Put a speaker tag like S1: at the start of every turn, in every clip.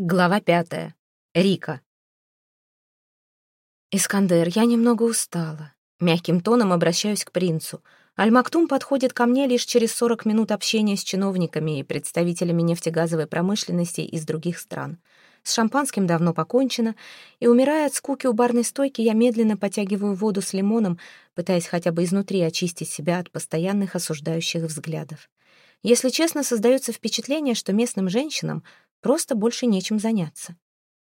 S1: Глава пятая. Рика. «Искандер, я немного устала». Мягким тоном обращаюсь к принцу. Аль-Мактум подходит ко мне лишь через 40 минут общения с чиновниками и представителями нефтегазовой промышленности из других стран. С шампанским давно покончено, и, умирая от скуки у барной стойки, я медленно потягиваю воду с лимоном, пытаясь хотя бы изнутри очистить себя от постоянных осуждающих взглядов. Если честно, создается впечатление, что местным женщинам Просто больше нечем заняться.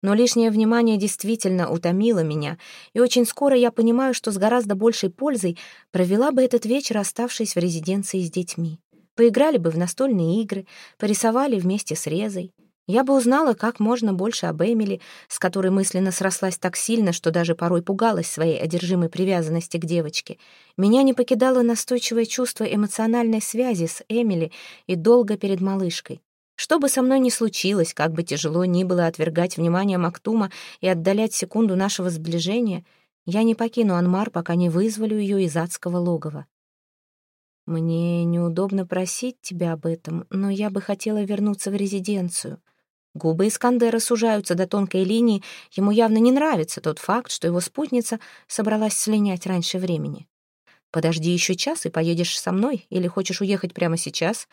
S1: Но лишнее внимание действительно утомило меня, и очень скоро я понимаю, что с гораздо большей пользой провела бы этот вечер, оставшись в резиденции с детьми. Поиграли бы в настольные игры, порисовали вместе с Резой. Я бы узнала как можно больше об Эмили, с которой мысленно срослась так сильно, что даже порой пугалась своей одержимой привязанности к девочке. Меня не покидало настойчивое чувство эмоциональной связи с Эмили и долго перед малышкой. Что бы со мной ни случилось, как бы тяжело ни было отвергать внимание Мактума и отдалять секунду нашего сближения, я не покину Анмар, пока не вызволю ее из адского логова. Мне неудобно просить тебя об этом, но я бы хотела вернуться в резиденцию. Губы Искандера сужаются до тонкой линии, ему явно не нравится тот факт, что его спутница собралась слинять раньше времени. «Подожди еще час и поедешь со мной, или хочешь уехать прямо сейчас?»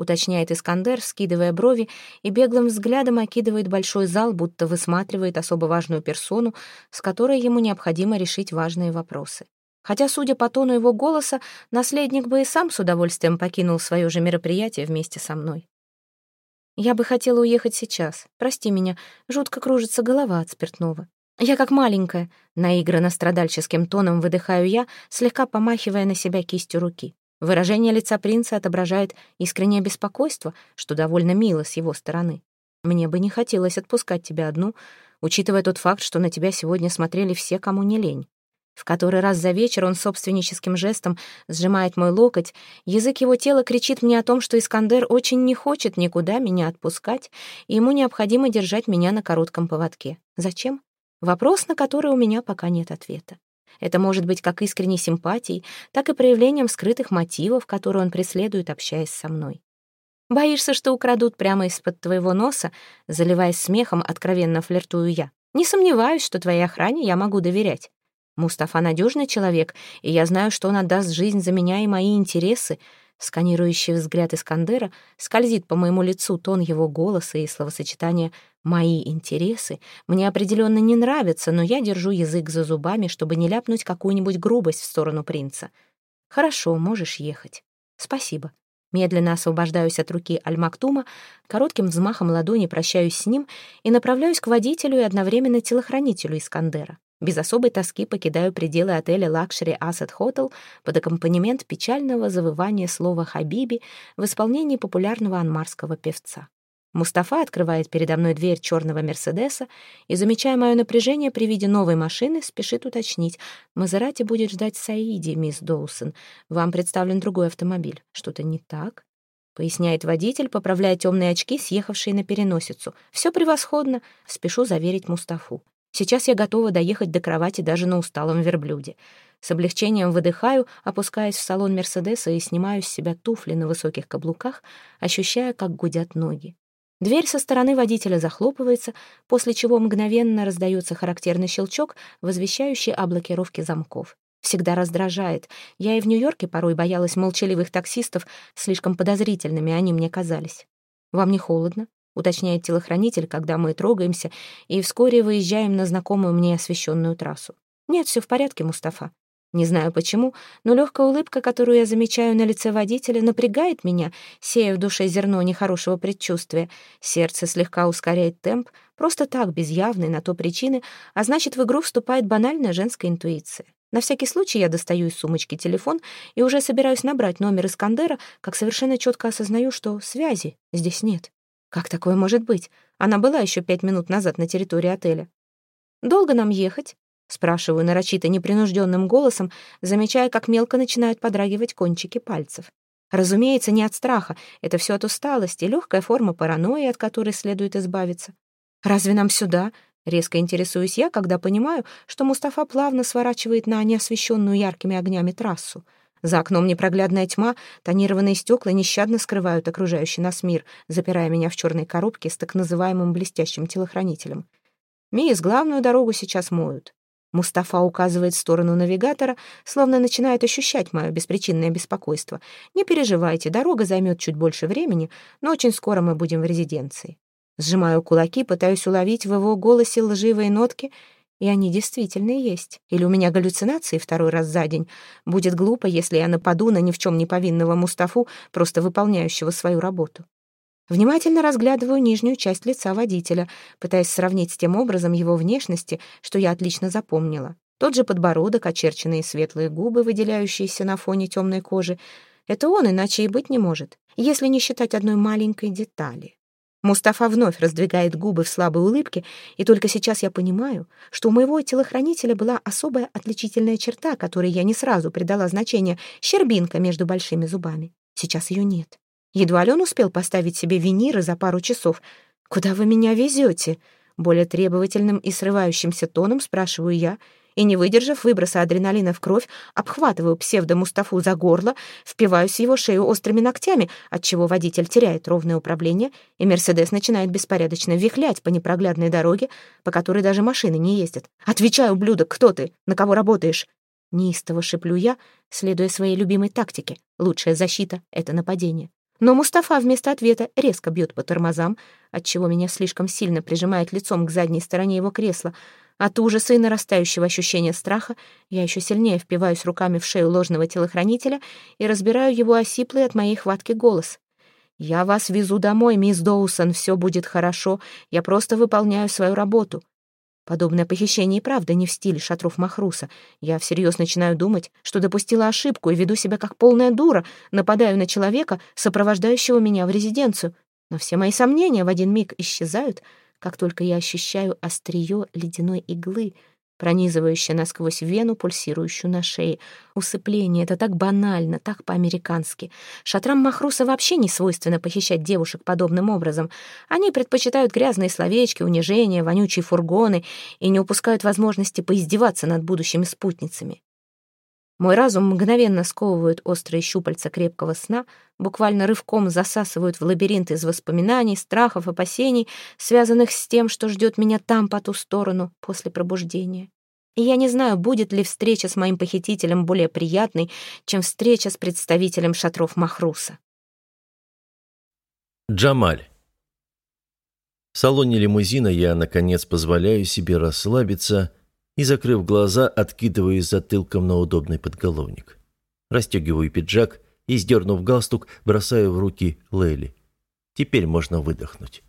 S1: Уточняет Искандер, скидывая брови и беглым взглядом окидывает большой зал, будто высматривает особо важную персону, с которой ему необходимо решить важные вопросы. Хотя, судя по тону его голоса, наследник бы и сам с удовольствием покинул свое же мероприятие вместе со мной. Я бы хотела уехать сейчас. Прости меня, жутко кружится голова от спиртного. Я как маленькая, наигранно страдальческим тоном выдыхаю я, слегка помахивая на себя кистью руки. Выражение лица принца отображает искреннее беспокойство, что довольно мило с его стороны. Мне бы не хотелось отпускать тебя одну, учитывая тот факт, что на тебя сегодня смотрели все, кому не лень. В который раз за вечер он собственническим жестом сжимает мой локоть, язык его тела кричит мне о том, что Искандер очень не хочет никуда меня отпускать, и ему необходимо держать меня на коротком поводке. Зачем? Вопрос, на который у меня пока нет ответа. Это может быть как искренней симпатией, так и проявлением скрытых мотивов, которые он преследует, общаясь со мной. Боишься, что украдут прямо из-под твоего носа, заливаясь смехом, откровенно флиртую я. Не сомневаюсь, что твоей охране я могу доверять. Мустафа надежный человек, и я знаю, что он отдаст жизнь за меня и мои интересы, Сканирующий взгляд Искандера скользит по моему лицу тон его голоса и словосочетание «мои интересы» мне определенно не нравятся, но я держу язык за зубами, чтобы не ляпнуть какую-нибудь грубость в сторону принца. «Хорошо, можешь ехать. Спасибо». Медленно освобождаюсь от руки Аль-Мактума, коротким взмахом ладони прощаюсь с ним и направляюсь к водителю и одновременно телохранителю Искандера. Без особой тоски покидаю пределы отеля «Luxury Asset Hotel под аккомпанемент печального завывания слова «Хабиби» в исполнении популярного анмарского певца. Мустафа открывает передо мной дверь черного «Мерседеса» и, замечая мое напряжение при виде новой машины, спешит уточнить. «Мазерати будет ждать Саиди, мисс Доусон. Вам представлен другой автомобиль. Что-то не так?» Поясняет водитель, поправляя темные очки, съехавшие на переносицу. «Все превосходно», — спешу заверить Мустафу. Сейчас я готова доехать до кровати даже на усталом верблюде. С облегчением выдыхаю, опускаясь в салон Мерседеса и снимаю с себя туфли на высоких каблуках, ощущая, как гудят ноги. Дверь со стороны водителя захлопывается, после чего мгновенно раздается характерный щелчок, возвещающий о блокировке замков. Всегда раздражает. Я и в Нью-Йорке порой боялась молчаливых таксистов, слишком подозрительными они мне казались. «Вам не холодно?» Уточняет телохранитель, когда мы трогаемся и вскоре выезжаем на знакомую мне освещенную трассу. Нет, все в порядке, Мустафа. Не знаю почему, но легкая улыбка, которую я замечаю на лице водителя, напрягает меня, сея в душе зерно нехорошего предчувствия. Сердце слегка ускоряет темп, просто так, без явной на то причины, а значит, в игру вступает банальная женская интуиция. На всякий случай я достаю из сумочки телефон и уже собираюсь набрать номер Искандера, как совершенно четко осознаю, что связи здесь нет. Как такое может быть? Она была еще пять минут назад на территории отеля. «Долго нам ехать?» — спрашиваю нарочито непринужденным голосом, замечая, как мелко начинают подрагивать кончики пальцев. Разумеется, не от страха, это все от усталости, легкая форма паранойи, от которой следует избавиться. «Разве нам сюда?» — резко интересуюсь я, когда понимаю, что Мустафа плавно сворачивает на неосвещенную яркими огнями трассу. За окном непроглядная тьма, тонированные стекла нещадно скрывают окружающий нас мир, запирая меня в черной коробке с так называемым блестящим телохранителем. Мисс, главную дорогу сейчас моют. Мустафа указывает в сторону навигатора, словно начинает ощущать мое беспричинное беспокойство. «Не переживайте, дорога займет чуть больше времени, но очень скоро мы будем в резиденции». Сжимаю кулаки, пытаюсь уловить в его голосе лживые нотки, и они действительно есть. Или у меня галлюцинации второй раз за день. Будет глупо, если я нападу на ни в чем не повинного Мустафу, просто выполняющего свою работу. Внимательно разглядываю нижнюю часть лица водителя, пытаясь сравнить с тем образом его внешности, что я отлично запомнила. Тот же подбородок, очерченные светлые губы, выделяющиеся на фоне темной кожи. Это он, иначе и быть не может, если не считать одной маленькой детали. Мустафа вновь раздвигает губы в слабой улыбке, и только сейчас я понимаю, что у моего телохранителя была особая отличительная черта, которой я не сразу придала значение — щербинка между большими зубами. Сейчас ее нет. Едва ли он успел поставить себе виниры за пару часов. «Куда вы меня везете?» Более требовательным и срывающимся тоном спрашиваю я, и, не выдержав выброса адреналина в кровь, обхватываю псевдо-Мустафу за горло, впиваюсь в его шею острыми ногтями, отчего водитель теряет ровное управление, и Мерседес начинает беспорядочно вихлять по непроглядной дороге, по которой даже машины не ездят. «Отвечай, ублюдок, кто ты? На кого работаешь?» Неистово шеплю я, следуя своей любимой тактике. Лучшая защита — это нападение. Но Мустафа вместо ответа резко бьет по тормозам, отчего меня слишком сильно прижимает лицом к задней стороне его кресла. От ужаса и нарастающего ощущения страха я еще сильнее впиваюсь руками в шею ложного телохранителя и разбираю его осиплый от моей хватки голос. «Я вас везу домой, мисс Доусон, все будет хорошо. Я просто выполняю свою работу. Подобное похищение и правда не в стиле шатров Махруса. Я всерьез начинаю думать, что допустила ошибку и веду себя как полная дура, нападаю на человека, сопровождающего меня в резиденцию. Но все мои сомнения в один миг исчезают, как только я ощущаю острие ледяной иглы — пронизывающая насквозь вену, пульсирующую на шее. Усыпление — это так банально, так по-американски. Шатрам Махруса вообще не свойственно похищать девушек подобным образом. Они предпочитают грязные словечки, унижения, вонючие фургоны и не упускают возможности поиздеваться над будущими спутницами. Мой разум мгновенно сковывают острые щупальца крепкого сна, буквально рывком засасывают в лабиринт из воспоминаний, страхов, опасений, связанных с тем, что ждет меня там, по ту сторону, после пробуждения. И я не знаю, будет ли встреча с моим похитителем более приятной, чем встреча с представителем шатров Махруса.
S2: Джамаль. В салоне лимузина я, наконец, позволяю себе расслабиться и, закрыв глаза, откидываю затылком на удобный подголовник. Растегиваю пиджак и, сдернув галстук, бросаю в руки Лейли. Теперь можно выдохнуть.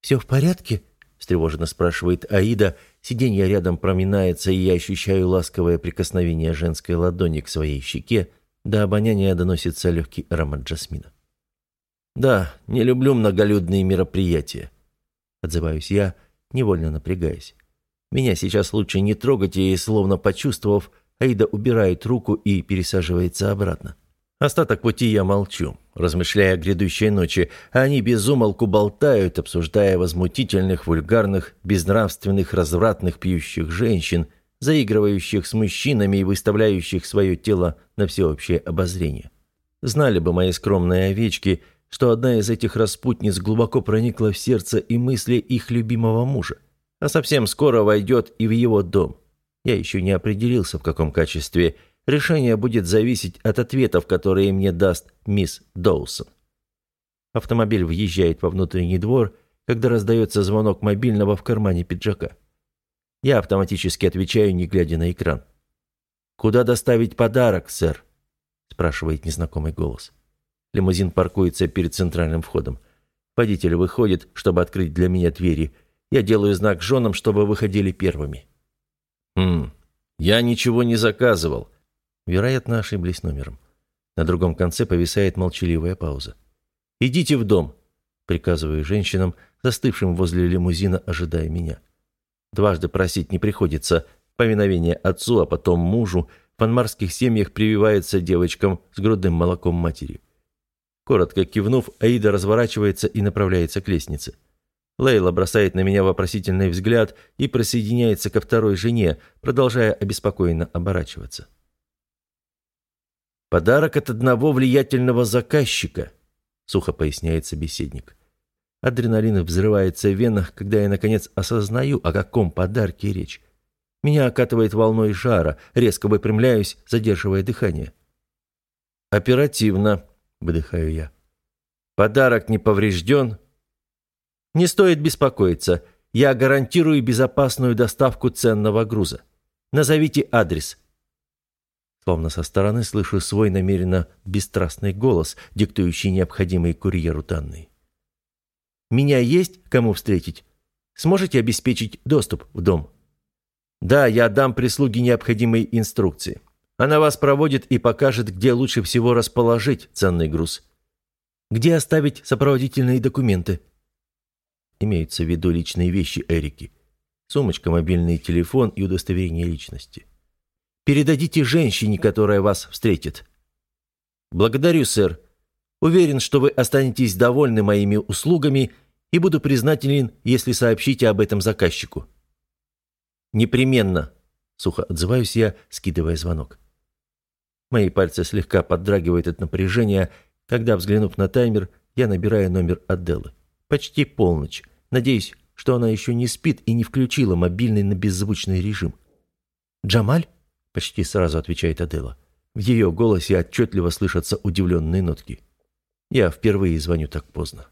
S2: «Все в порядке?» — встревоженно спрашивает Аида. Сиденье рядом проминается, и я ощущаю ласковое прикосновение женской ладони к своей щеке. До обоняния доносится легкий аромат джасмина. «Да, не люблю многолюдные мероприятия», — отзываюсь я, невольно напрягаясь. Меня сейчас лучше не трогать, и, словно почувствовав, Аида убирает руку и пересаживается обратно. Остаток пути я молчу, размышляя о грядущей ночи, а они безумолку болтают, обсуждая возмутительных, вульгарных, безнравственных, развратных пьющих женщин, заигрывающих с мужчинами и выставляющих свое тело на всеобщее обозрение. Знали бы мои скромные овечки, что одна из этих распутниц глубоко проникла в сердце и мысли их любимого мужа а совсем скоро войдет и в его дом. Я еще не определился, в каком качестве. Решение будет зависеть от ответов, которые мне даст мисс Доусон. Автомобиль въезжает во внутренний двор, когда раздается звонок мобильного в кармане пиджака. Я автоматически отвечаю, не глядя на экран. «Куда доставить подарок, сэр?» – спрашивает незнакомый голос. Лимузин паркуется перед центральным входом. Водитель выходит, чтобы открыть для меня двери – я делаю знак женам, чтобы выходили первыми. «Хм, я ничего не заказывал». Вероятно, ошиблись номером. На другом конце повисает молчаливая пауза. «Идите в дом», — приказываю женщинам, застывшим возле лимузина, ожидая меня. Дважды просить не приходится. Повиновение отцу, а потом мужу в анмарских семьях прививается девочкам с грудным молоком матери. Коротко кивнув, Аида разворачивается и направляется к лестнице. Лейла бросает на меня вопросительный взгляд и присоединяется ко второй жене, продолжая обеспокоенно оборачиваться. Подарок от одного влиятельного заказчика, сухо поясняет собеседник. Адреналин взрывается в венах, когда я, наконец, осознаю, о каком подарке речь. Меня окатывает волной жара, резко выпрямляюсь, задерживая дыхание. «Оперативно», — выдыхаю я. «Подарок не поврежден?» «Не стоит беспокоиться. Я гарантирую безопасную доставку ценного груза. Назовите адрес». Словно со стороны слышу свой намеренно бесстрастный голос, диктующий необходимые курьеру данные. «Меня есть кому встретить? Сможете обеспечить доступ в дом?» «Да, я дам прислуге необходимые инструкции. Она вас проводит и покажет, где лучше всего расположить ценный груз. Где оставить сопроводительные документы?» Имеются в виду личные вещи Эрики. Сумочка, мобильный телефон и удостоверение личности. Передадите женщине, которая вас встретит. Благодарю, сэр. Уверен, что вы останетесь довольны моими услугами и буду признателен, если сообщите об этом заказчику. Непременно, сухо отзываюсь я, скидывая звонок. Мои пальцы слегка поддрагивают от напряжения, когда, взглянув на таймер, я набираю номер Аделы. Почти полночь. Надеюсь, что она еще не спит и не включила мобильный на беззвучный режим. «Джамаль?» почти сразу отвечает Адела. В ее голосе отчетливо слышатся удивленные нотки. Я впервые звоню так поздно.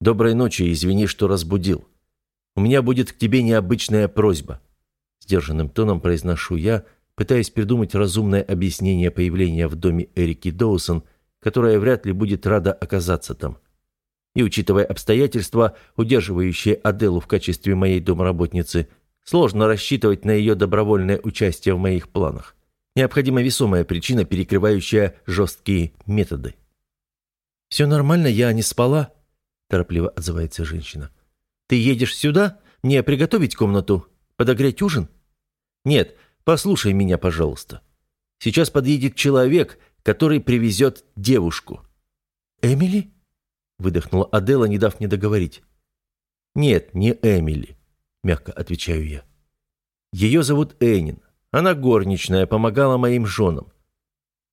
S2: «Доброй ночи, извини, что разбудил. У меня будет к тебе необычная просьба». Сдержанным тоном произношу я, пытаясь придумать разумное объяснение появления в доме Эрики Доусон, которая вряд ли будет рада оказаться там. И учитывая обстоятельства, удерживающие Аделу в качестве моей домработницы – Сложно рассчитывать на ее добровольное участие в моих планах. Необходима весомая причина, перекрывающая жесткие методы. «Все нормально, я не спала», – торопливо отзывается женщина. «Ты едешь сюда? Мне приготовить комнату? Подогреть ужин?» «Нет, послушай меня, пожалуйста. Сейчас подъедет человек, который привезет девушку». «Эмили?» – выдохнула Адела, не дав мне договорить. «Нет, не Эмили. – мягко отвечаю я. «Ее зовут Энин. Она горничная, помогала моим женам.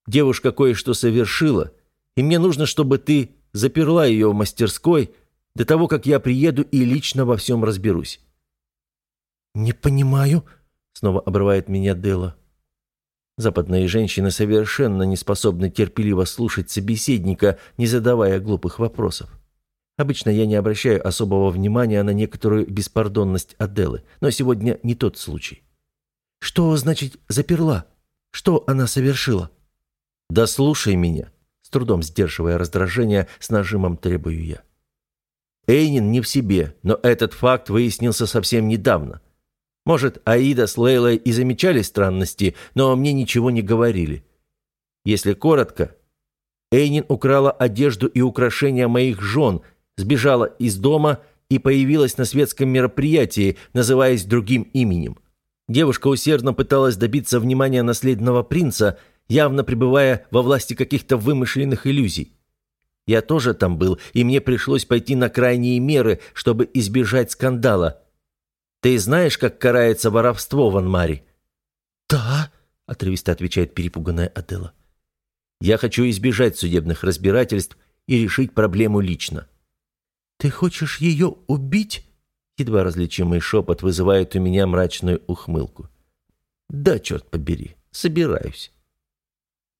S2: Девушка кое-что совершила, и мне нужно, чтобы ты заперла ее в мастерской до того, как я приеду и лично во всем разберусь». «Не понимаю», — снова обрывает меня Дела. Западные женщины совершенно не способны терпеливо слушать собеседника, не задавая глупых вопросов. Обычно я не обращаю особого внимания на некоторую беспардонность Аделы, но сегодня не тот случай. «Что значит заперла? Что она совершила?» «Да слушай меня», — с трудом сдерживая раздражение, с нажимом требую я. Эйнин не в себе, но этот факт выяснился совсем недавно. Может, Аида с Лейлой и замечали странности, но мне ничего не говорили. Если коротко, Эйнин украла одежду и украшения моих жен — сбежала из дома и появилась на светском мероприятии, называясь другим именем. Девушка усердно пыталась добиться внимания наследного принца, явно пребывая во власти каких-то вымышленных иллюзий. Я тоже там был, и мне пришлось пойти на крайние меры, чтобы избежать скандала. Ты знаешь, как карается воровство в Анмаре? «Да», — отрывисто отвечает перепуганная Адела. «Я хочу избежать судебных разбирательств и решить проблему лично. «Ты хочешь ее убить?» Едва различимый шепот вызывает у меня мрачную ухмылку. «Да, черт побери, собираюсь».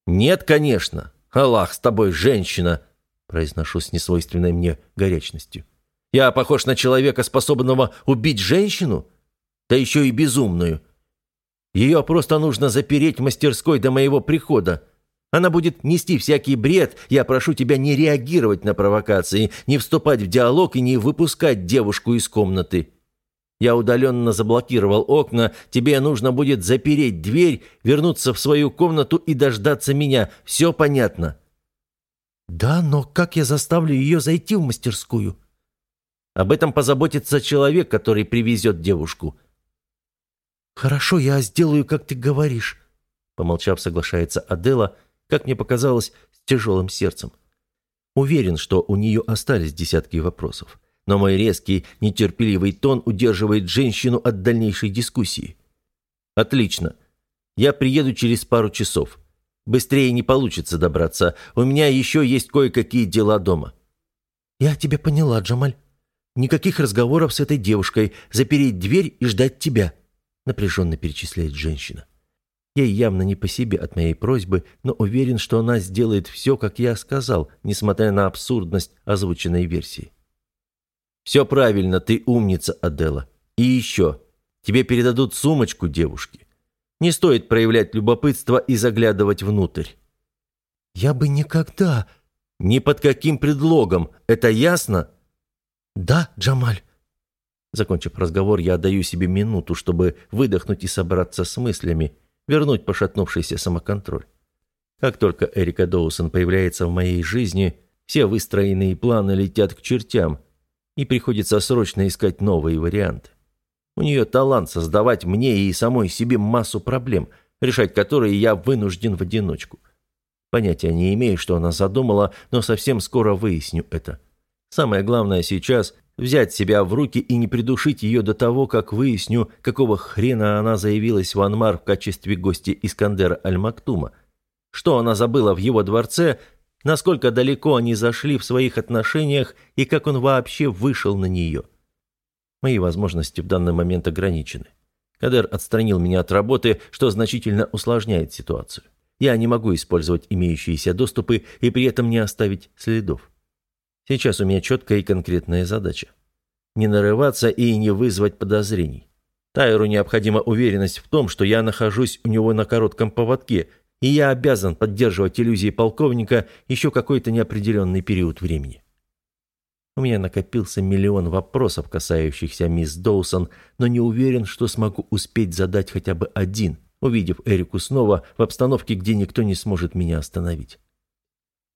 S2: «Нет, конечно. Аллах с тобой, женщина!» произношу с несвойственной мне горячностью. «Я похож на человека, способного убить женщину? Да еще и безумную. Ее просто нужно запереть в мастерской до моего прихода. Она будет нести всякий бред. Я прошу тебя не реагировать на провокации, не вступать в диалог и не выпускать девушку из комнаты. Я удаленно заблокировал окна. Тебе нужно будет запереть дверь, вернуться в свою комнату и дождаться меня. Все понятно?» «Да, но как я заставлю ее зайти в мастерскую?» «Об этом позаботится человек, который привезет девушку». «Хорошо, я сделаю, как ты говоришь», — помолчав, соглашается Адела, — как мне показалось, с тяжелым сердцем. Уверен, что у нее остались десятки вопросов, но мой резкий, нетерпеливый тон удерживает женщину от дальнейшей дискуссии. «Отлично. Я приеду через пару часов. Быстрее не получится добраться. У меня еще есть кое-какие дела дома».
S3: «Я тебя поняла, Джамаль. Никаких разговоров с этой девушкой. Запереть дверь и ждать тебя», — напряженно перечисляет женщина.
S2: Ей явно не по себе от моей просьбы, но уверен, что она сделает все, как я сказал, несмотря на абсурдность озвученной версии. «Все правильно, ты умница, Адела. И еще, тебе передадут сумочку девушки. Не стоит проявлять любопытство и заглядывать внутрь».
S3: «Я бы никогда...»
S2: «Ни под каким предлогом, это ясно?»
S3: «Да, Джамаль».
S2: Закончив разговор, я даю себе минуту, чтобы выдохнуть и собраться с мыслями, вернуть пошатнувшийся самоконтроль. Как только Эрика Доусон появляется в моей жизни, все выстроенные планы летят к чертям, и приходится срочно искать новые варианты. У нее талант создавать мне и самой себе массу проблем, решать которые я вынужден в одиночку. Понятия не имею, что она задумала, но совсем скоро выясню это. Самое главное сейчас – взять себя в руки и не придушить ее до того, как выясню, какого хрена она заявилась в Анмар в качестве гостя Искандера Аль-Мактума. Что она забыла в его дворце, насколько далеко они зашли в своих отношениях и как он вообще вышел на нее. Мои возможности в данный момент ограничены. Кадер отстранил меня от работы, что значительно усложняет ситуацию. Я не могу использовать имеющиеся доступы и при этом не оставить следов. Сейчас у меня четкая и конкретная задача. Не нарываться и не вызвать подозрений. Тайру необходима уверенность в том, что я нахожусь у него на коротком поводке, и я обязан поддерживать иллюзии полковника еще какой-то неопределенный период времени. У меня накопился миллион вопросов, касающихся мисс Доусон, но не уверен, что смогу успеть задать хотя бы один, увидев Эрику снова в обстановке, где никто не сможет меня остановить.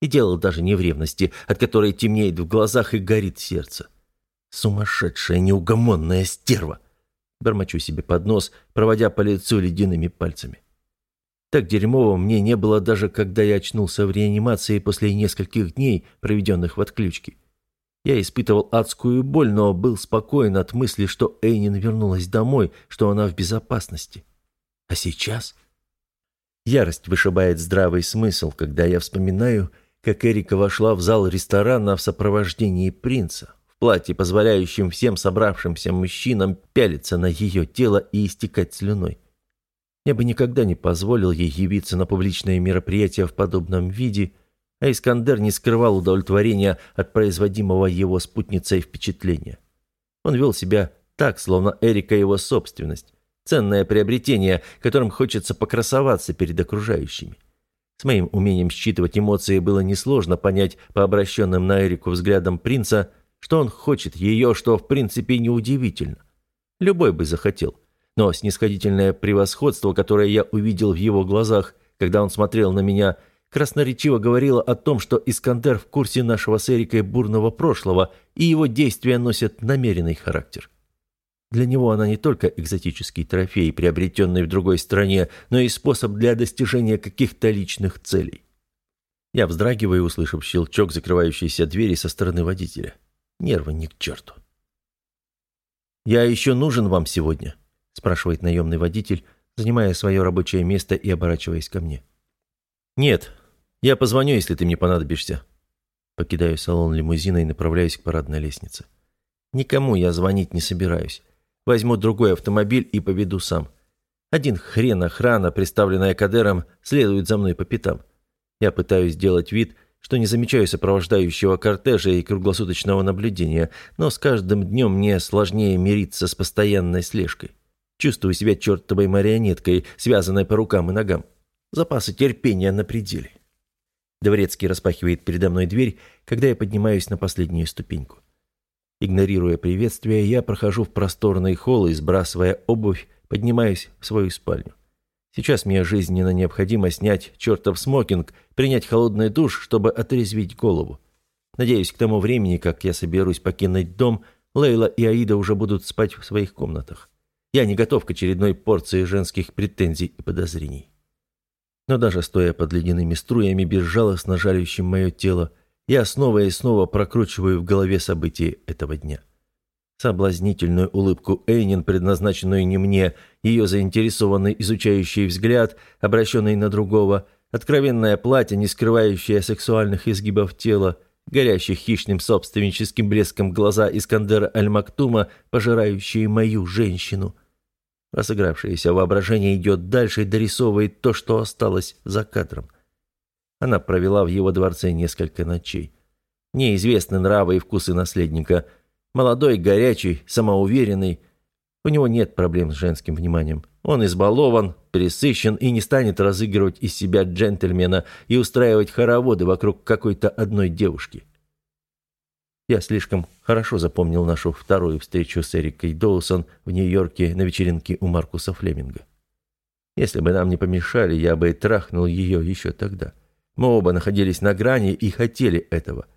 S2: И дело даже не в ревности, от которой темнеет в глазах и горит сердце. Сумасшедшая, неугомонная стерва. Бормочу себе под нос, проводя по лицу ледяными пальцами. Так дерьмово мне не было даже, когда я очнулся в реанимации после нескольких дней, проведенных в отключке. Я испытывал адскую боль, но был спокоен от мысли, что Эйнин вернулась домой, что она в безопасности. А сейчас... Ярость вышибает здравый смысл, когда я вспоминаю, как Эрика вошла в зал ресторана в сопровождении принца, в платье, позволяющем всем собравшимся мужчинам пялиться на ее тело и истекать слюной. Я бы никогда не позволил ей явиться на публичное мероприятие в подобном виде, а Искандер не скрывал удовлетворения от производимого его спутницей впечатления. Он вел себя так, словно Эрика его собственность, ценное приобретение, которым хочется покрасоваться перед окружающими. С моим умением считывать эмоции было несложно понять по обращенным на Эрику взглядам принца, что он хочет ее, что в принципе неудивительно. Любой бы захотел. Но снисходительное превосходство, которое я увидел в его глазах, когда он смотрел на меня, красноречиво говорило о том, что Искандер в курсе нашего с Эрикой бурного прошлого, и его действия носят намеренный характер. Для него она не только экзотический трофей, приобретенный в другой стране, но и способ для достижения каких-то личных целей. Я вздрагиваю, услышав щелчок закрывающейся двери со стороны водителя. Нервы ни к черту. «Я еще нужен вам сегодня?» – спрашивает наемный водитель, занимая свое рабочее место и оборачиваясь ко мне. «Нет, я позвоню, если ты мне понадобишься». Покидаю салон лимузина и направляюсь к парадной лестнице. Никому я звонить не собираюсь. Возьму другой автомобиль и поведу сам. Один хрен охрана, представленная Кадером, следует за мной по пятам. Я пытаюсь сделать вид, что не замечаю сопровождающего кортежа и круглосуточного наблюдения, но с каждым днем мне сложнее мириться с постоянной слежкой. Чувствую себя чертовой марионеткой, связанной по рукам и ногам. Запасы терпения на пределе. Дворецкий распахивает передо мной дверь, когда я поднимаюсь на последнюю ступеньку. Игнорируя приветствие, я прохожу в просторный холл и, сбрасывая обувь, поднимаюсь в свою спальню. Сейчас мне жизненно необходимо снять чертов смокинг, принять холодный душ, чтобы отрезвить голову. Надеюсь, к тому времени, как я соберусь покинуть дом, Лейла и Аида уже будут спать в своих комнатах. Я не готов к очередной порции женских претензий и подозрений. Но даже стоя под ледяными струями, безжалостно жалящим мое тело, я снова и снова прокручиваю в голове события этого дня. Соблазнительную улыбку Эйнин, предназначенную не мне, ее заинтересованный изучающий взгляд, обращенный на другого, Откровенное платье, не скрывающее сексуальных изгибов тела, горящих хищным собственническим блеском глаза Искандера Аль-Мактума, пожирающие мою женщину. Разыгравшееся воображение идет дальше и дорисовывает то, что осталось за кадром. Она провела в его дворце несколько ночей. Неизвестны нравы и вкусы наследника. Молодой, горячий, самоуверенный. У него нет проблем с женским вниманием. Он избалован, пересыщен и не станет разыгрывать из себя джентльмена и устраивать хороводы вокруг какой-то одной девушки. Я слишком хорошо запомнил нашу вторую встречу с Эрикой Доусон в Нью-Йорке на вечеринке у Маркуса Флеминга. Если бы нам не помешали, я бы и трахнул ее еще тогда. Мы оба находились на грани и хотели этого.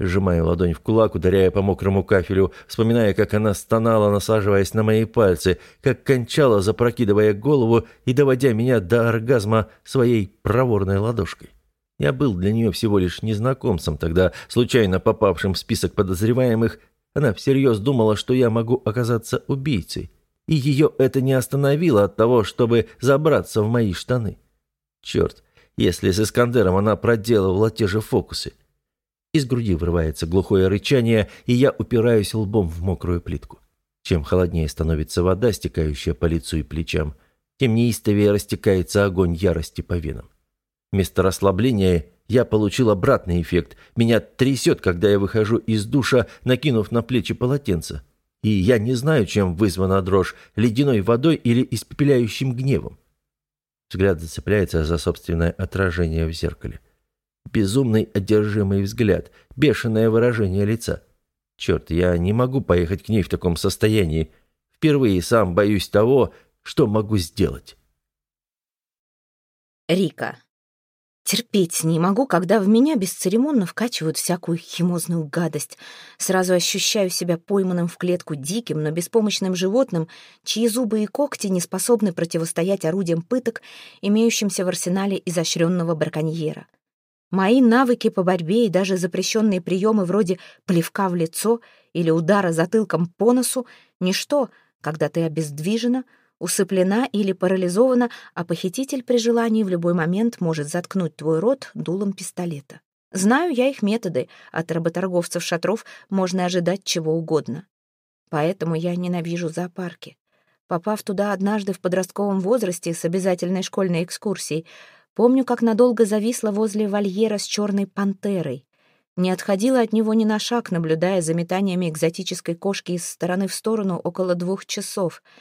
S2: Сжимая ладонь в кулак, ударяя по мокрому кафелю, вспоминая, как она стонала, насаживаясь на мои пальцы, как кончала, запрокидывая голову и доводя меня до оргазма своей проворной ладошкой. Я был для нее всего лишь незнакомцем, тогда случайно попавшим в список подозреваемых, она всерьез думала, что я могу оказаться убийцей. И ее это не остановило от того, чтобы забраться в мои штаны. Черт, если с Искандером она проделывала те же фокусы. Из груди вырывается глухое рычание, и я упираюсь лбом в мокрую плитку. Чем холоднее становится вода, стекающая по лицу и плечам, тем неистовее растекается огонь ярости по венам. Вместо расслабления я получил обратный эффект. Меня трясет, когда я выхожу из душа, накинув на плечи полотенце. И я не знаю, чем вызвана дрожь – ледяной водой или испепеляющим гневом. Взгляд зацепляется за собственное отражение в зеркале. Безумный одержимый взгляд, бешеное выражение лица. Черт, я не могу поехать к ней в таком состоянии. Впервые сам боюсь того, что могу сделать.
S1: Рика. Терпеть не могу, когда в меня бесцеремонно вкачивают всякую химозную гадость. Сразу ощущаю себя пойманным в клетку диким, но беспомощным животным, чьи зубы и когти не способны противостоять орудиям пыток, имеющимся в арсенале изощренного браконьера. Мои навыки по борьбе и даже запрещенные приемы вроде плевка в лицо или удара затылком по носу — ничто, когда ты обездвижена — усыплена или парализована, а похититель при желании в любой момент может заткнуть твой рот дулом пистолета. Знаю я их методы, от работорговцев шатров можно ожидать чего угодно. Поэтому я ненавижу зоопарки. Попав туда однажды в подростковом возрасте с обязательной школьной экскурсией, помню, как надолго зависла возле вольера с черной пантерой. Не отходила от него ни на шаг, наблюдая за метаниями экзотической кошки из стороны в сторону около двух часов —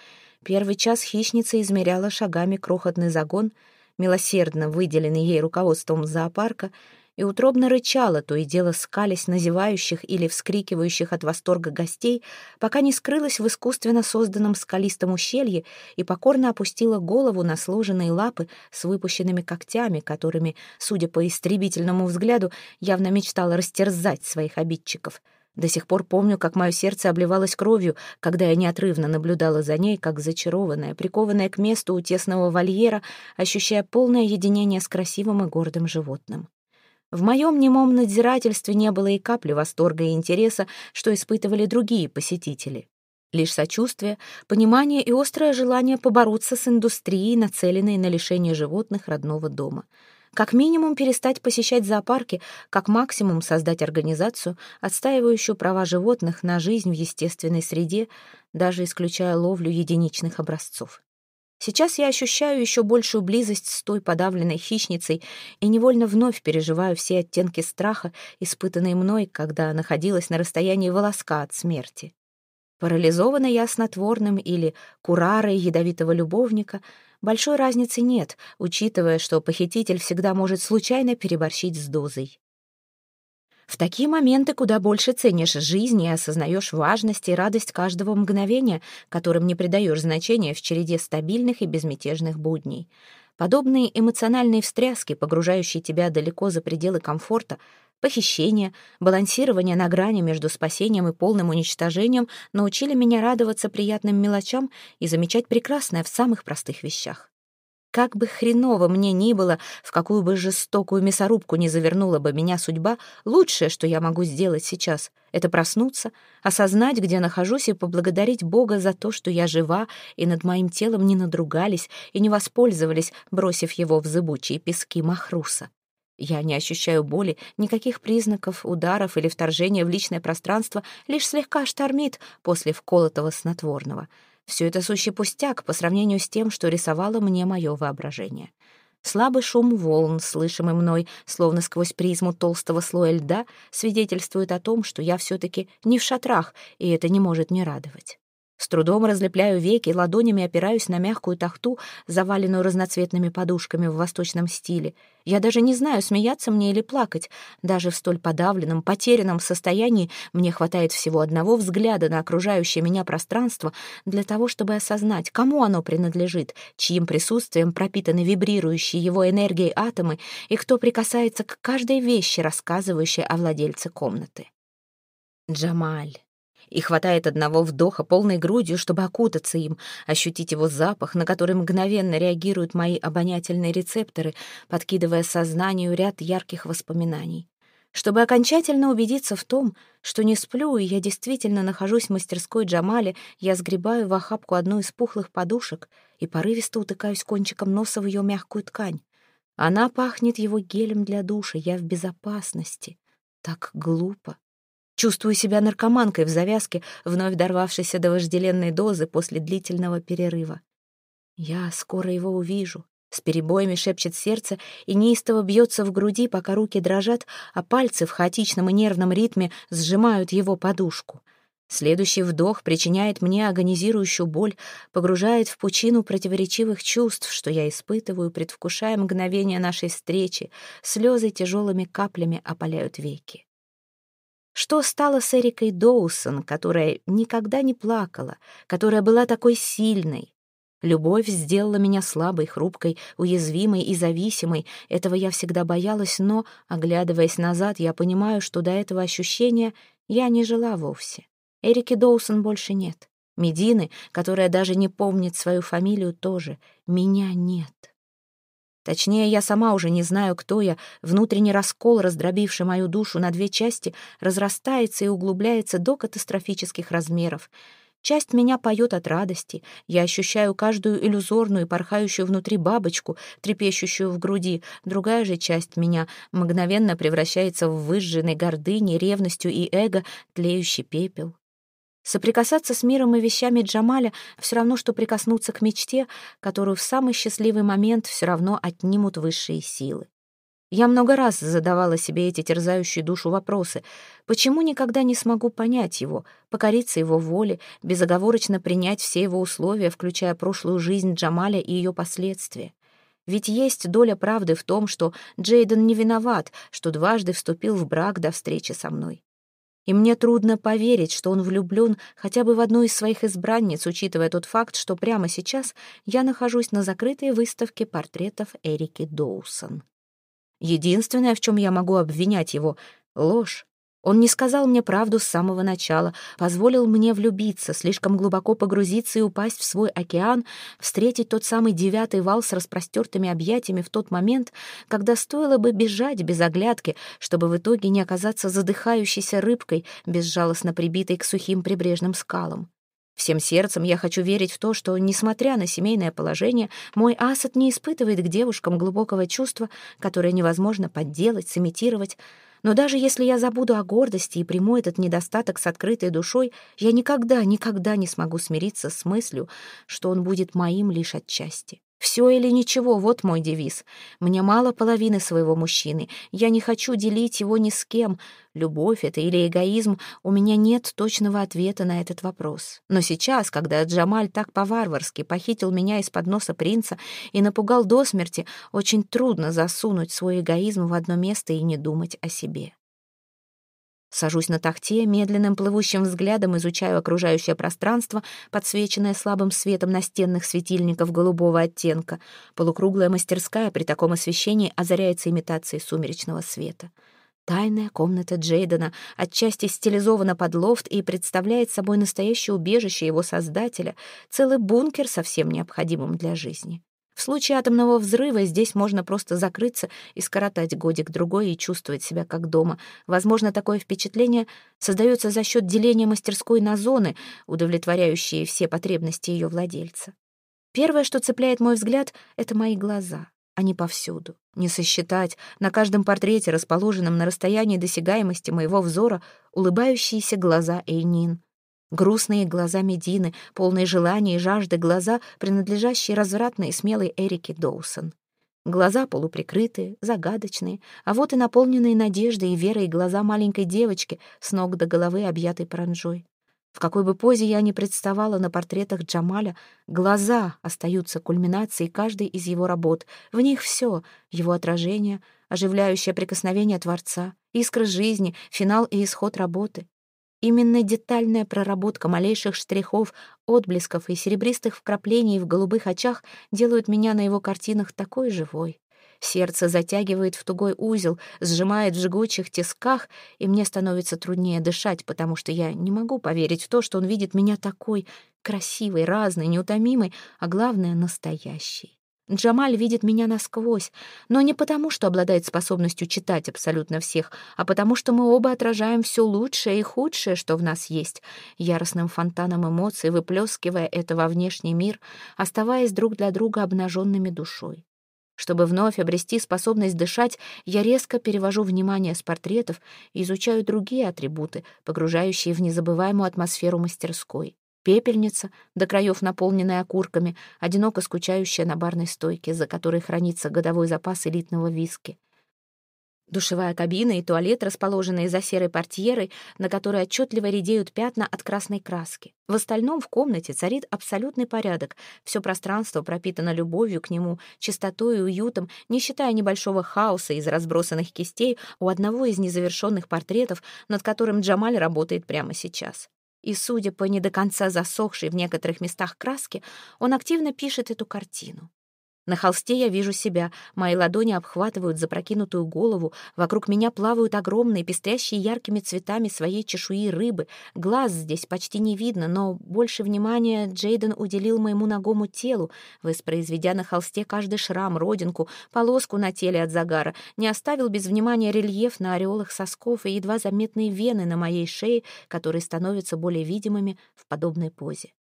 S1: Первый час хищница измеряла шагами крохотный загон, милосердно выделенный ей руководством зоопарка, и утробно рычала, то и дело скалясь на зевающих или вскрикивающих от восторга гостей, пока не скрылась в искусственно созданном скалистом ущелье и покорно опустила голову на сложенные лапы с выпущенными когтями, которыми, судя по истребительному взгляду, явно мечтала растерзать своих обидчиков — до сих пор помню, как мое сердце обливалось кровью, когда я неотрывно наблюдала за ней, как зачарованная, прикованная к месту у тесного вольера, ощущая полное единение с красивым и гордым животным. В моем немом надзирательстве не было и капли восторга и интереса, что испытывали другие посетители. Лишь сочувствие, понимание и острое желание побороться с индустрией, нацеленной на лишение животных родного дома — как минимум перестать посещать зоопарки, как максимум создать организацию, отстаивающую права животных на жизнь в естественной среде, даже исключая ловлю единичных образцов. Сейчас я ощущаю еще большую близость с той подавленной хищницей и невольно вновь переживаю все оттенки страха, испытанные мной, когда находилась на расстоянии волоска от смерти. Парализована я снотворным или курарой ядовитого любовника — большой разницы нет, учитывая, что похититель всегда может случайно переборщить с дозой. В такие моменты куда больше ценишь жизнь и осознаешь важность и радость каждого мгновения, которым не придаешь значения в череде стабильных и безмятежных будней. Подобные эмоциональные встряски, погружающие тебя далеко за пределы комфорта, Похищение, балансирование на грани между спасением и полным уничтожением научили меня радоваться приятным мелочам и замечать прекрасное в самых простых вещах. Как бы хреново мне ни было, в какую бы жестокую мясорубку не завернула бы меня судьба, лучшее, что я могу сделать сейчас, это проснуться, осознать, где нахожусь, и поблагодарить Бога за то, что я жива, и над моим телом не надругались и не воспользовались, бросив его в зыбучие пески Махруса. Я не ощущаю боли, никаких признаков ударов или вторжения в личное пространство, лишь слегка штормит после вколотого снотворного — все это сущий пустяк по сравнению с тем, что рисовало мне мое воображение. Слабый шум волн, слышимый мной, словно сквозь призму толстого слоя льда, свидетельствует о том, что я все-таки не в шатрах, и это не может не радовать. С трудом разлепляю веки, ладонями опираюсь на мягкую тахту, заваленную разноцветными подушками в восточном стиле. Я даже не знаю, смеяться мне или плакать. Даже в столь подавленном, потерянном состоянии мне хватает всего одного взгляда на окружающее меня пространство для того, чтобы осознать, кому оно принадлежит, чьим присутствием пропитаны вибрирующие его энергией атомы и кто прикасается к каждой вещи, рассказывающей о владельце комнаты. Джамаль и хватает одного вдоха полной грудью, чтобы окутаться им, ощутить его запах, на который мгновенно реагируют мои обонятельные рецепторы, подкидывая сознанию ряд ярких воспоминаний. Чтобы окончательно убедиться в том, что не сплю, и я действительно нахожусь в мастерской Джамали, я сгребаю в охапку одну из пухлых подушек и порывисто утыкаюсь кончиком носа в ее мягкую ткань. Она пахнет его гелем для душа, я в безопасности. Так глупо. Чувствую себя наркоманкой в завязке, вновь дорвавшейся до вожделенной дозы после длительного перерыва. Я скоро его увижу. С перебоями шепчет сердце и неистово бьется в груди, пока руки дрожат, а пальцы в хаотичном и нервном ритме сжимают его подушку. Следующий вдох причиняет мне агонизирующую боль, погружает в пучину противоречивых чувств, что я испытываю, предвкушая мгновение нашей встречи. Слезы тяжелыми каплями опаляют веки. Что стало с Эрикой Доусон, которая никогда не плакала, которая была такой сильной? Любовь сделала меня слабой, хрупкой, уязвимой и зависимой. Этого я всегда боялась, но, оглядываясь назад, я понимаю, что до этого ощущения я не жила вовсе. Эрики Доусон больше нет. Медины, которая даже не помнит свою фамилию, тоже. Меня нет. Точнее, я сама уже не знаю, кто я. Внутренний раскол, раздробивший мою душу на две части, разрастается и углубляется до катастрофических размеров. Часть меня поет от радости. Я ощущаю каждую иллюзорную и порхающую внутри бабочку, трепещущую в груди. Другая же часть меня мгновенно превращается в выжженной гордыней, ревностью и эго, тлеющий пепел. Соприкасаться с миром и вещами Джамаля все равно, что прикоснуться к мечте, которую в самый счастливый момент все равно отнимут высшие силы. Я много раз задавала себе эти терзающие душу вопросы. Почему никогда не смогу понять его, покориться его воле, безоговорочно принять все его условия, включая прошлую жизнь Джамаля и ее последствия? Ведь есть доля правды в том, что Джейден не виноват, что дважды вступил в брак до встречи со мной и мне трудно поверить, что он влюблен хотя бы в одну из своих избранниц, учитывая тот факт, что прямо сейчас я нахожусь на закрытой выставке портретов Эрики Доусон. Единственное, в чем я могу обвинять его — ложь. Он не сказал мне правду с самого начала, позволил мне влюбиться, слишком глубоко погрузиться и упасть в свой океан, встретить тот самый девятый вал с распростертыми объятиями в тот момент, когда стоило бы бежать без оглядки, чтобы в итоге не оказаться задыхающейся рыбкой, безжалостно прибитой к сухим прибрежным скалам. Всем сердцем я хочу верить в то, что, несмотря на семейное положение, мой Асад не испытывает к девушкам глубокого чувства, которое невозможно подделать, сымитировать, но даже если я забуду о гордости и приму этот недостаток с открытой душой, я никогда, никогда не смогу смириться с мыслью, что он будет моим лишь отчасти. «Все или ничего» — вот мой девиз. Мне мало половины своего мужчины. Я не хочу делить его ни с кем. Любовь это или эгоизм, у меня нет точного ответа на этот вопрос. Но сейчас, когда Джамаль так по-варварски похитил меня из-под носа принца и напугал до смерти, очень трудно засунуть свой эгоизм в одно место и не думать о себе. Сажусь на тахте, медленным плывущим взглядом изучаю окружающее пространство, подсвеченное слабым светом настенных светильников голубого оттенка. Полукруглая мастерская при таком освещении озаряется имитацией сумеречного света. Тайная комната Джейдена отчасти стилизована под лофт и представляет собой настоящее убежище его создателя, целый бункер со всем необходимым для жизни. В случае атомного взрыва здесь можно просто закрыться и скоротать годик-другой и чувствовать себя как дома. Возможно, такое впечатление создается за счет деления мастерской на зоны, удовлетворяющие все потребности ее владельца. Первое, что цепляет мой взгляд, — это мои глаза. Они повсюду. Не сосчитать. На каждом портрете, расположенном на расстоянии досягаемости моего взора, улыбающиеся глаза Эйнин. Грустные глаза Медины, полные желания и жажды глаза, принадлежащие развратной и смелой Эрике Доусон. Глаза полуприкрытые, загадочные, а вот и наполненные надеждой и верой глаза маленькой девочки, с ног до головы объятой паранжой. В какой бы позе я ни представала на портретах Джамаля, глаза остаются кульминацией каждой из его работ. В них все — его отражение, оживляющее прикосновение Творца, искры жизни, финал и исход работы. Именно детальная проработка малейших штрихов, отблесков и серебристых вкраплений в голубых очах делают меня на его картинах такой живой. Сердце затягивает в тугой узел, сжимает в жгучих тисках, и мне становится труднее дышать, потому что я не могу поверить в то, что он видит меня такой красивой, разной, неутомимой, а главное — настоящей. Джамаль видит меня насквозь, но не потому, что обладает способностью читать абсолютно всех, а потому, что мы оба отражаем все лучшее и худшее, что в нас есть, яростным фонтаном эмоций, выплескивая это во внешний мир, оставаясь друг для друга обнаженными душой. Чтобы вновь обрести способность дышать, я резко перевожу внимание с портретов и изучаю другие атрибуты, погружающие в незабываемую атмосферу мастерской пепельница, до краев наполненная окурками, одиноко скучающая на барной стойке, за которой хранится годовой запас элитного виски. Душевая кабина и туалет, расположенные за серой портьерой, на которой отчетливо редеют пятна от красной краски. В остальном в комнате царит абсолютный порядок. Все пространство пропитано любовью к нему, чистотой и уютом, не считая небольшого хаоса из разбросанных кистей у одного из незавершенных портретов, над которым Джамаль работает прямо сейчас. И, судя по не до конца засохшей в некоторых местах краске, он активно пишет эту картину. На холсте я вижу себя, мои ладони обхватывают запрокинутую голову, вокруг меня плавают огромные, пестрящие яркими цветами своей чешуи рыбы. Глаз здесь почти не видно, но больше внимания Джейден уделил моему ногому телу, воспроизведя на холсте каждый шрам, родинку, полоску на теле от загара, не оставил без внимания рельеф на ореолах сосков и едва заметные вены на моей шее, которые становятся более видимыми в подобной позе.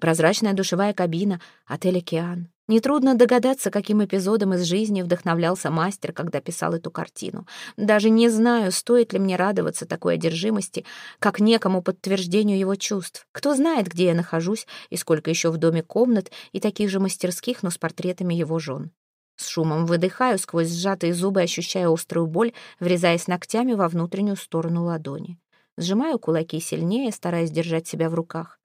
S1: Прозрачная душевая кабина, отель «Океан». Нетрудно догадаться, каким эпизодом из жизни вдохновлялся мастер, когда писал эту картину. Даже не знаю, стоит ли мне радоваться такой одержимости, как некому подтверждению его чувств. Кто знает, где я нахожусь и сколько еще в доме комнат и таких же мастерских, но с портретами его жен. С шумом выдыхаю сквозь сжатые зубы, ощущая острую боль, врезаясь ногтями во внутреннюю сторону ладони. Сжимаю кулаки сильнее, стараясь держать себя в руках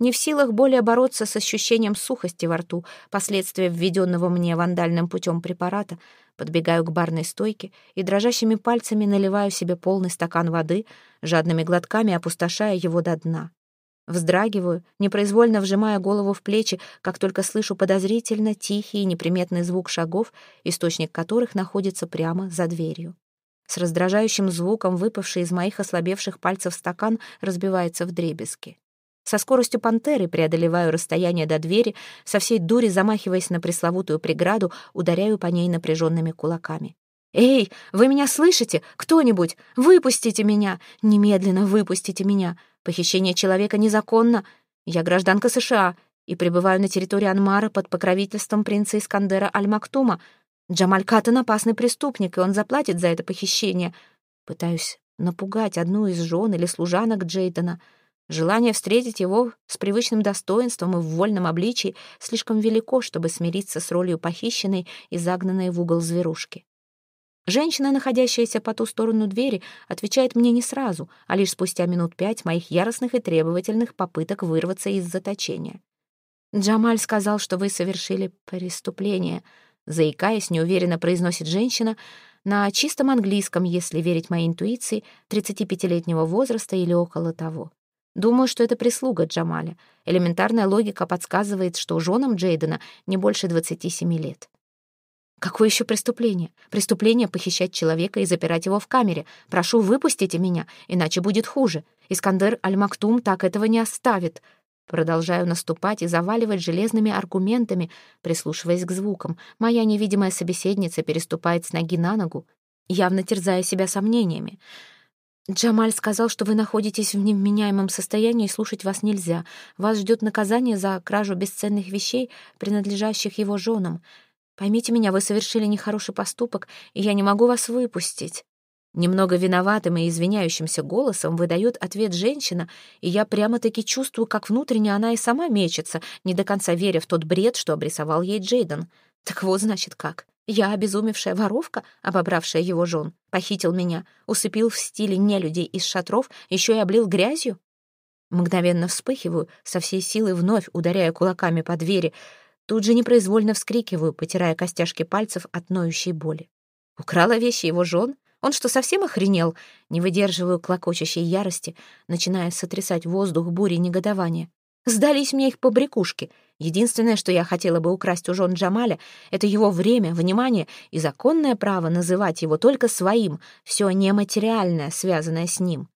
S1: не в силах более бороться с ощущением сухости во рту, последствия введенного мне вандальным путем препарата, подбегаю к барной стойке и дрожащими пальцами наливаю себе полный стакан воды, жадными глотками опустошая его до дна. Вздрагиваю, непроизвольно вжимая голову в плечи, как только слышу подозрительно тихий и неприметный звук шагов, источник которых находится прямо за дверью. С раздражающим звуком выпавший из моих ослабевших пальцев стакан разбивается в дребезги. Со скоростью пантеры преодолеваю расстояние до двери, со всей дури замахиваясь на пресловутую преграду, ударяю по ней напряженными кулаками. «Эй, вы меня слышите? Кто-нибудь? Выпустите меня! Немедленно выпустите меня! Похищение человека незаконно! Я гражданка США и пребываю на территории Анмара под покровительством принца Искандера Аль-Мактума. Джамаль Катан опасный преступник, и он заплатит за это похищение. Пытаюсь напугать одну из жен или служанок Джейдена — Желание встретить его с привычным достоинством и в вольном обличии слишком велико, чтобы смириться с ролью похищенной и загнанной в угол зверушки. Женщина, находящаяся по ту сторону двери, отвечает мне не сразу, а лишь спустя минут пять моих яростных и требовательных попыток вырваться из заточения. «Джамаль сказал, что вы совершили преступление», заикаясь, неуверенно произносит женщина на чистом английском, если верить моей интуиции, 35-летнего возраста или около того. Думаю, что это прислуга Джамаля. Элементарная логика подсказывает, что женам Джейдена не больше 27 лет. Какое еще преступление? Преступление похищать человека и запирать его в камере. Прошу, выпустите меня, иначе будет хуже. Искандер Аль-Мактум так этого не оставит. Продолжаю наступать и заваливать железными аргументами, прислушиваясь к звукам. Моя невидимая собеседница переступает с ноги на ногу, явно терзая себя сомнениями. «Джамаль сказал, что вы находитесь в невменяемом состоянии и слушать вас нельзя. Вас ждет наказание за кражу бесценных вещей, принадлежащих его женам. Поймите меня, вы совершили нехороший поступок, и я не могу вас выпустить». Немного виноватым и извиняющимся голосом выдает ответ женщина, и я прямо-таки чувствую, как внутренне она и сама мечется, не до конца веря в тот бред, что обрисовал ей Джейден. Так вот, значит, как. Я обезумевшая воровка, обобравшая его жен, похитил меня, усыпил в стиле нелюдей из шатров, еще и облил грязью. Мгновенно вспыхиваю, со всей силы вновь ударяя кулаками по двери, тут же непроизвольно вскрикиваю, потирая костяшки пальцев от ноющей боли. Украла вещи его жен? Он что, совсем охренел? Не выдерживаю клокочущей ярости, начиная сотрясать воздух бури негодования. Сдались мне их побрякушки. Единственное, что я хотела бы украсть у жен Джамаля, это его время, внимание и законное право называть его только своим, все нематериальное, связанное с ним.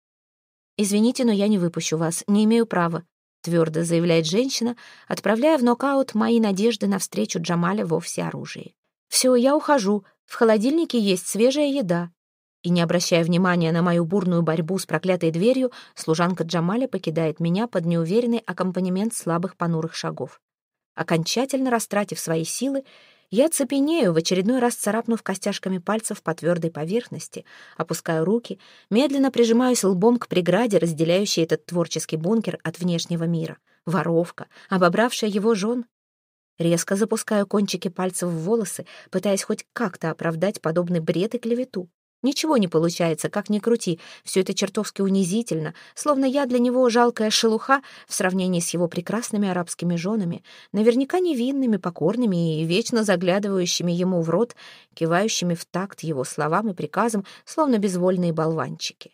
S1: «Извините, но я не выпущу вас, не имею права», — твердо заявляет женщина, отправляя в нокаут мои надежды на встречу Джамаля во всеоружии. «Все, я ухожу. В холодильнике есть свежая еда. И не обращая внимания на мою бурную борьбу с проклятой дверью, служанка Джамаля покидает меня под неуверенный аккомпанемент слабых понурых шагов. Окончательно растратив свои силы, я цепенею, в очередной раз царапнув костяшками пальцев по твердой поверхности, опускаю руки, медленно прижимаюсь лбом к преграде, разделяющей этот творческий бункер от внешнего мира. Воровка, обобравшая его жен. Резко запускаю кончики пальцев в волосы, пытаясь хоть как-то оправдать подобный бред и клевету. Ничего не получается, как ни крути. Все это чертовски унизительно, словно я для него жалкая шелуха в сравнении с его прекрасными арабскими женами, наверняка невинными, покорными и вечно заглядывающими ему в рот, кивающими в такт его словам и приказам, словно безвольные болванчики.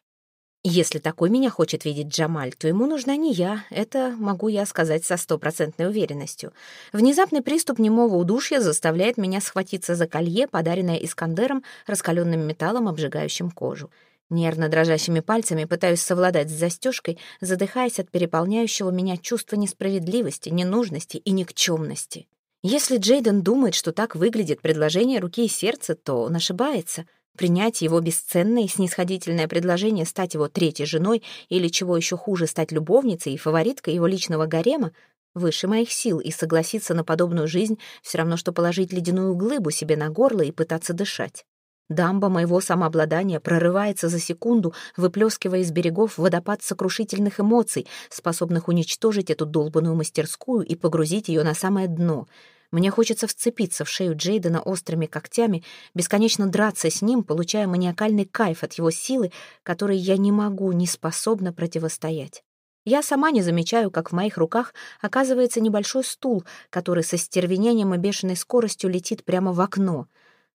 S1: Если такой меня хочет видеть Джамаль, то ему нужна не я, это могу я сказать со стопроцентной уверенностью. Внезапный приступ немого удушья заставляет меня схватиться за колье, подаренное Искандером раскаленным металлом, обжигающим кожу. Нервно дрожащими пальцами пытаюсь совладать с застежкой, задыхаясь от переполняющего меня чувства несправедливости, ненужности и никчемности. Если Джейден думает, что так выглядит предложение руки и сердца, то он ошибается — Принять его бесценное и снисходительное предложение стать его третьей женой или, чего еще хуже, стать любовницей и фавориткой его личного гарема выше моих сил, и согласиться на подобную жизнь все равно, что положить ледяную глыбу себе на горло и пытаться дышать. Дамба моего самообладания прорывается за секунду, выплескивая из берегов водопад сокрушительных эмоций, способных уничтожить эту долбанную мастерскую и погрузить ее на самое дно — мне хочется вцепиться в шею Джейдена острыми когтями, бесконечно драться с ним, получая маниакальный кайф от его силы, которой я не могу, не способна противостоять. Я сама не замечаю, как в моих руках оказывается небольшой стул, который со стервенением и бешеной скоростью летит прямо в окно.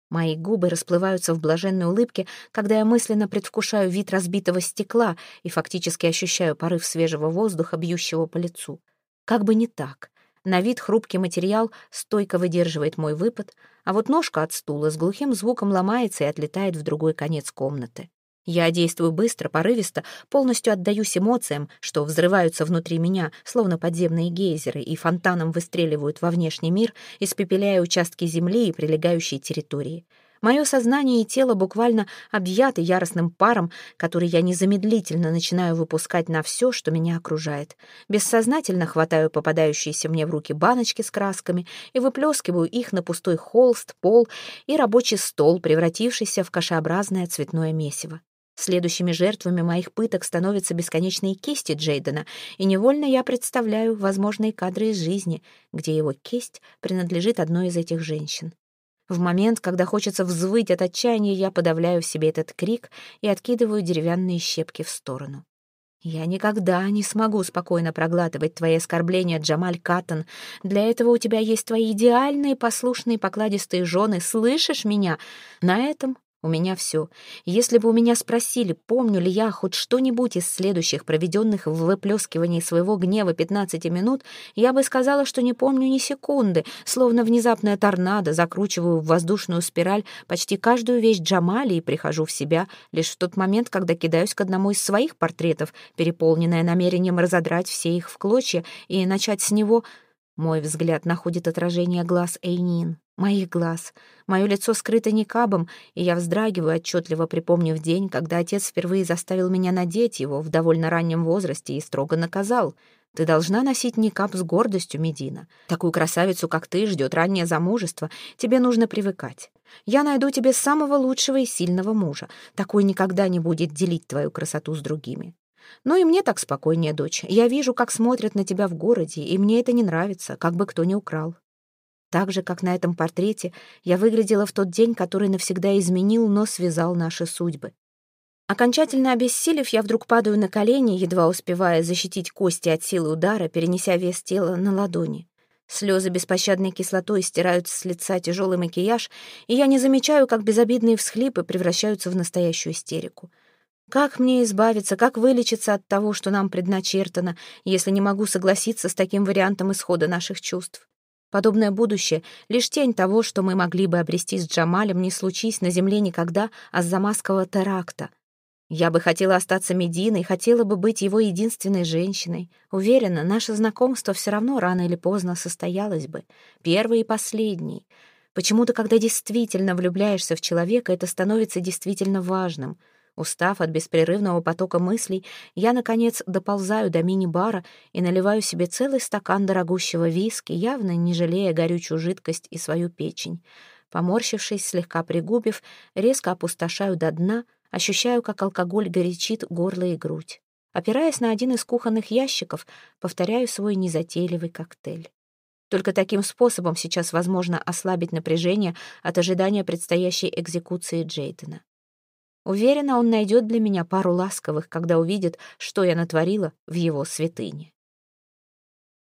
S1: Мои губы расплываются в блаженной улыбке, когда я мысленно предвкушаю вид разбитого стекла и фактически ощущаю порыв свежего воздуха, бьющего по лицу. Как бы не так. На вид хрупкий материал стойко выдерживает мой выпад, а вот ножка от стула с глухим звуком ломается и отлетает в другой конец комнаты. Я действую быстро, порывисто, полностью отдаюсь эмоциям, что взрываются внутри меня, словно подземные гейзеры, и фонтаном выстреливают во внешний мир, испепеляя участки земли и прилегающие территории. Мое сознание и тело буквально объяты яростным паром, который я незамедлительно начинаю выпускать на все, что меня окружает. Бессознательно хватаю попадающиеся мне в руки баночки с красками и выплескиваю их на пустой холст, пол и рабочий стол, превратившийся в кашеобразное цветное месиво. Следующими жертвами моих пыток становятся бесконечные кисти Джейдена, и невольно я представляю возможные кадры из жизни, где его кисть принадлежит одной из этих женщин. В момент, когда хочется взвыть от отчаяния, я подавляю в себе этот крик и откидываю деревянные щепки в сторону. «Я никогда не смогу спокойно проглатывать твои оскорбления, Джамаль Каттон. Для этого у тебя есть твои идеальные, послушные, покладистые жены. Слышишь меня? На этом У меня все. Если бы у меня спросили, помню ли я хоть что-нибудь из следующих проведенных в выплескивании своего гнева 15 минут, я бы сказала, что не помню ни секунды, словно внезапная торнадо, закручиваю в воздушную спираль почти каждую вещь Джамали и прихожу в себя лишь в тот момент, когда кидаюсь к одному из своих портретов, переполненная намерением разодрать все их в клочья и начать с него... Мой взгляд находит отражение глаз Эйнин моих глаз. Мое лицо скрыто никабом, и я вздрагиваю, отчетливо припомнив день, когда отец впервые заставил меня надеть его в довольно раннем возрасте и строго наказал. «Ты должна носить никаб с гордостью, Медина. Такую красавицу, как ты, ждет раннее замужество. Тебе нужно привыкать. Я найду тебе самого лучшего и сильного мужа. Такой никогда не будет делить твою красоту с другими. Ну и мне так спокойнее, дочь. Я вижу, как смотрят на тебя в городе, и мне это не нравится, как бы кто ни украл. Так же, как на этом портрете, я выглядела в тот день, который навсегда изменил, но связал наши судьбы. Окончательно обессилев, я вдруг падаю на колени, едва успевая защитить кости от силы удара, перенеся вес тела на ладони. Слезы беспощадной кислотой стирают с лица тяжелый макияж, и я не замечаю, как безобидные всхлипы превращаются в настоящую истерику. Как мне избавиться, как вылечиться от того, что нам предначертано, если не могу согласиться с таким вариантом исхода наших чувств? Подобное будущее — лишь тень того, что мы могли бы обрести с Джамалем, не случись на земле никогда а с замасского теракта. Я бы хотела остаться Мединой, хотела бы быть его единственной женщиной. Уверена, наше знакомство все равно рано или поздно состоялось бы. Первый и последний. Почему-то, когда действительно влюбляешься в человека, это становится действительно важным — Устав от беспрерывного потока мыслей, я, наконец, доползаю до мини-бара и наливаю себе целый стакан дорогущего виски, явно не жалея горючую жидкость и свою печень. Поморщившись, слегка пригубив, резко опустошаю до дна, ощущаю, как алкоголь горячит горло и грудь. Опираясь на один из кухонных ящиков, повторяю свой незатейливый коктейль. Только таким способом сейчас возможно ослабить напряжение от ожидания предстоящей экзекуции Джейтона. Уверена, он найдет для меня пару ласковых, когда увидит, что я натворила в его святыне.